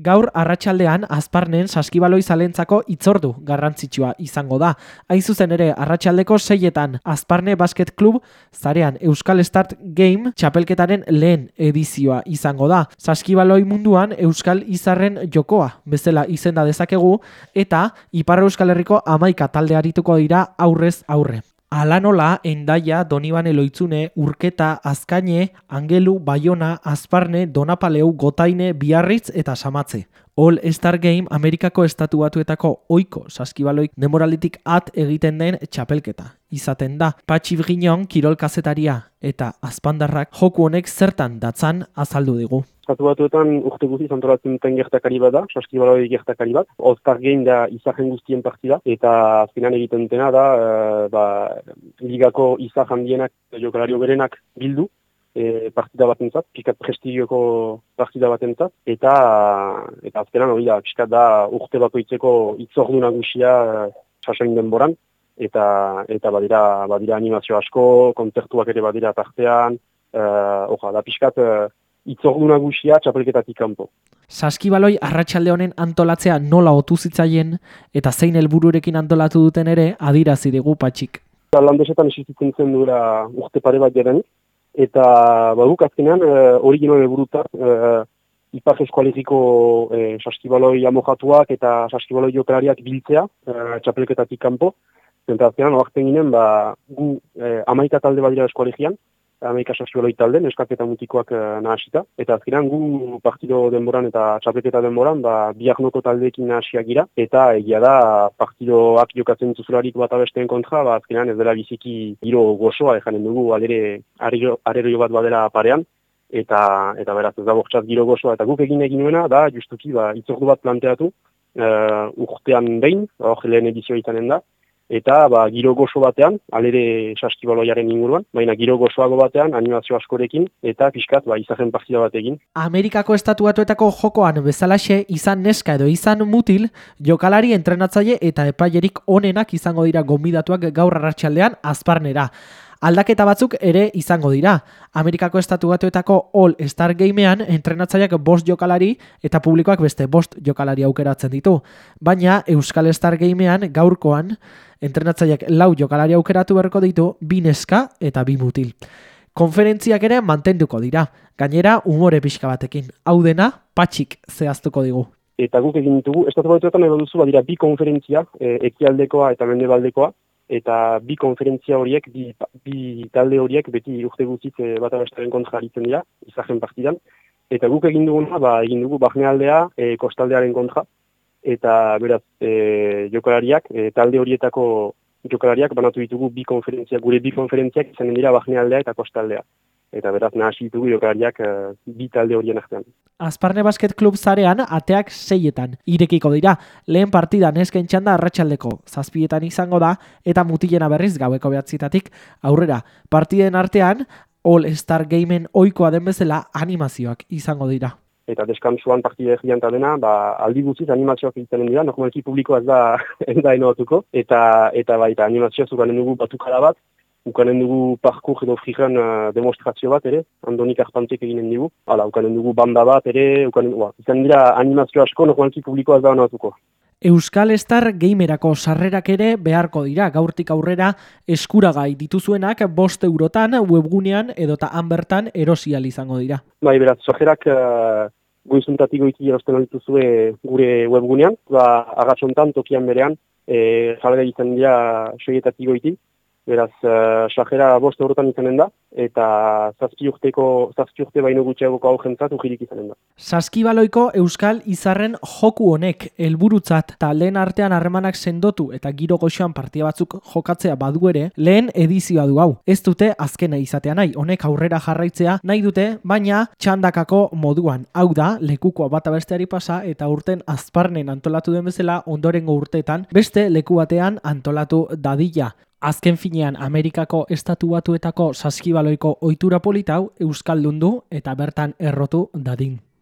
Gaur arratsaldean azparnen saskibaloi zalentzako itzordu garrantzitsua izango da. Hain zuzen ere arratsaldeko seietan azparne basket klub zarean Euskal Start Game txapelketaren lehen edizioa izango da. Saskibaloi munduan Euskal Izarren jokoa bezala izenda dezakegu eta Ipar Euskal Herriko amaika talde arituko dira aurrez aurre. Ala nola, Endaia, Donibane Loitzune, Urketa, Azkaine, Angelu, Baiona, Azparne, Donapaleu, Gotaine, Biarritz eta Samatze. All Star Game Amerikako estatu batuetako oiko saskibaloik demoralitik at egiten den txapelketa. Izaten da, Patxi Brinon, Kirol Kazetaria eta Azpandarrak joku honek zertan datzan azaldu digu. Estatu batuetan urte guzti zantolatzen duten gertakari bat da, saskibaloi gertakari bat. All-Star Game da izahen guztien partida, eta azkenan egiten dena da, e, ba, ligako izah handienak, jokalario berenak bildu, e, partida bat entzat, pikat prestigioko partida bat entzat, eta, eta azkenan hori da, piskat da urte bakoitzeko itzordu nagusia e, sasoin denboran, eta eta badira badira animazio asko, kontzertuak ere badira tartean, uh, da pixkat uh, itzordu nagusia txapelketatik kanpo. Saskibaloi arratsalde honen antolatzea nola otu zitzaien eta zein helbururekin antolatu duten ere adirazi digu patxik. Landesetan existitzen zen dura urte pare bat jaren, eta baduk azkenean uh, original helburutak uh, Ipar Eskoalegiko eh, saskibaloi amojatuak eta saskibaloi jokalariak biltzea eh, txapelketatik kanpo. Zenta azkenan, oakten ginen, ba, gu eh, amaika talde badira eskoalegian, amaika saskioloi talde, neskak eta mutikoak eh, nahasita. Eta azkenan, gu partido denboran eta txapeketa denboran, ba, biagnoko taldeekin nahasiak gira. Eta egia da, partidoak jokatzen zuzularik bat abesteen kontra, ba, azkenan ez dela biziki giro gozoa, ejanen dugu, alere, arero bat badela parean. Eta, eta beraz, ez da bortxat giro gozoa. Eta guk egin egin nuena, da, justuki, ba, itzordu bat planteatu, uh, urtean behin, hor lehen edizioa izanen da, eta ba, giro gozo batean, alere saskibaloiaren inguruan, baina giro gozoago batean, animazio askorekin, eta pixkat, ba, izahen partida batekin. Amerikako estatuatuetako jokoan bezalaxe izan neska edo izan mutil, jokalari entrenatzaile eta epaierik onenak izango dira gombidatuak gaur arratsaldean azparnera. Aldaketa batzuk ere izango dira. Amerikako estatu batuetako All Star Gamean entrenatzaileak bost jokalari eta publikoak beste bost jokalari aukeratzen ditu. Baina Euskal Star Gamean gaurkoan entrenatzaileak lau jokalari aukeratu beharko ditu bi neska eta bi mutil. Konferentziak ere mantenduko dira. Gainera umore pixka batekin. Hau dena patxik zehaztuko digu. Eta guk egin ditugu, estatu batuetan edo duzu badira bi konferentzia, e, ekialdekoa eta mendebaldekoa, eta bi konferentzia horiek, bi, bi talde horiek beti urte guztiz e, bat abestaren kontra haritzen dira, izahen partidan. Eta guk egin duguna, ba, egin dugu bahnealdea e, kostaldearen kontra, eta beraz e, jokalariak, e, talde horietako jokalariak banatu ditugu bi konferentzia, gure bi konferentziak izanen dira bahnealdea eta kostaldea eta beraz nahasi ditugu jokalariak uh, bi talde horien artean. Azparne Basket Club zarean ateak seietan irekiko dira. Lehen partida nesken txanda arratsaldeko zazpietan izango da eta mutilena berriz gaueko behatzitatik aurrera. Partiden artean All Star Gameen oikoa den bezala animazioak izango dira. Eta deskantzuan partide egian dena, ba, aldi guztiz animazioak egiten dira, normalki publikoa ez da, ez da enotuko, eta, eta baita animazioa zuganen dugu batukara bat, ukanen dugu parkur edo frijan uh, demonstrazio bat ere, andonik arpantek eginen dugu. Hala, ukanen dugu banda bat ere, ukanen, ua, izan dira animazio asko, normalki publikoa ez da honatuko. Euskal Star Gamerako sarrerak ere beharko dira gaurtik aurrera eskuragai dituzuenak bost eurotan webgunean edota hanbertan erosial izango dira. Bai, beraz, sarrerak uh, goizuntatik goiti erosten alituzue gure webgunean, ba, agatzontan, tokian berean, e, jalera izan dira soietatik goiti, Beraz, sajera bost eurotan izanen da, eta zazki urteko, zazki urte baino gutxeagoko hau jentzat ujirik izanen da. Saskibaloiko Euskal Izarren joku honek helburutzat eta lehen artean harremanak sendotu eta giro goxoan partia batzuk jokatzea badu ere, lehen edizioa du hau. Ez dute azkena izatea nahi, honek aurrera jarraitzea nahi dute, baina txandakako moduan. Hau da, lekukoa bat abesteari pasa eta urten azparnen antolatu den bezala ondorengo urteetan, beste leku batean antolatu dadila. Azken finean Amerikako estatu batuetako saskibaloiko ohitura politau euskaldundu eta bertan errotu dadin.